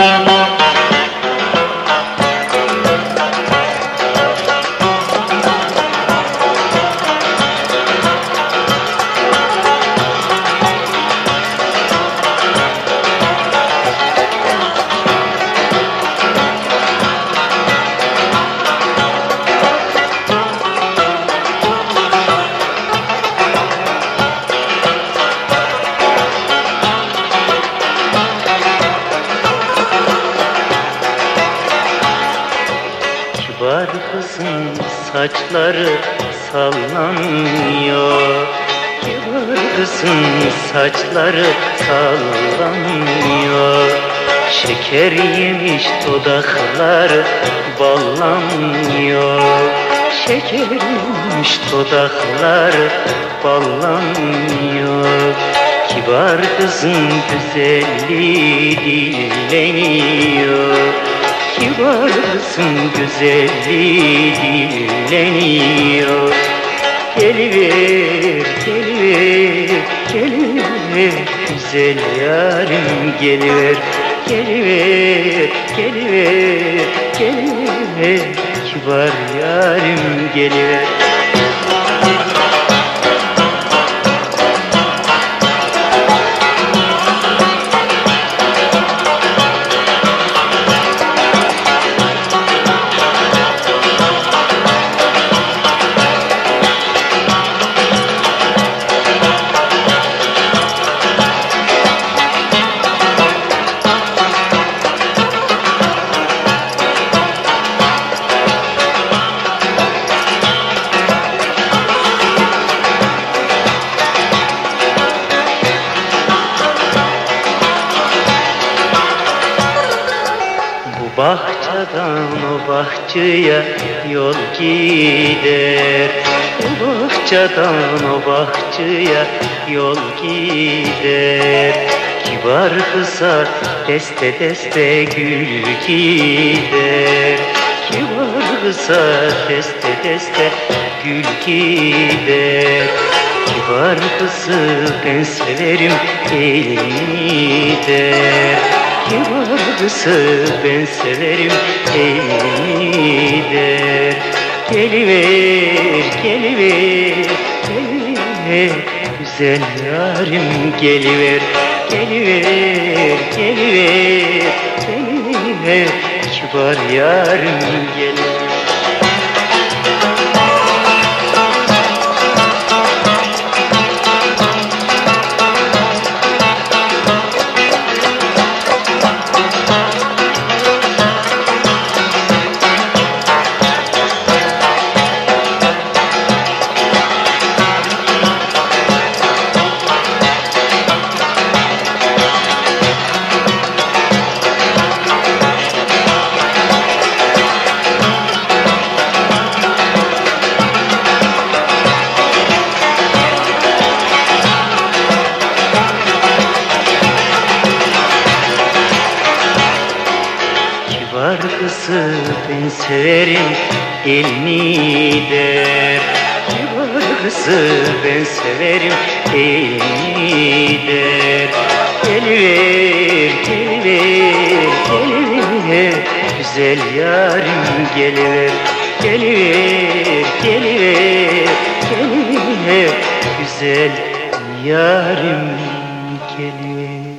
Kibar kızın saçları sallanıyor. Kızın saçları sallanıyor. Şeker yemiş dudakları ballanıyor. Şeker yemiş dudakları ballanıyor. Kibar kızın güzelliği dilleniyor Kibar kızın güzelliği dilleniyor Geliver, geliver, geliver. Güzel yarim geliver. Geliver, geliver, geliver. Kibar yarim geliver bahçeden o bahçeye yol gider. Bu bahçeden o bahçeye yol gider. Kibar kıza deste deste gül gider. Kibar kıza deste deste gül gider. Kibar kızı ben severim elini der Kızı ben severim elini der Geliver, geliver, geliver. Güzel yarim geliver Geliver, geliver, geliver Kibar yarim geliver Kibar kızı ben severim elini der Kibar kızı ben severim elini der Geliver, geliver, geliver Güzel yarim geliver Geliver, geliver, geliver Güzel yarim geliver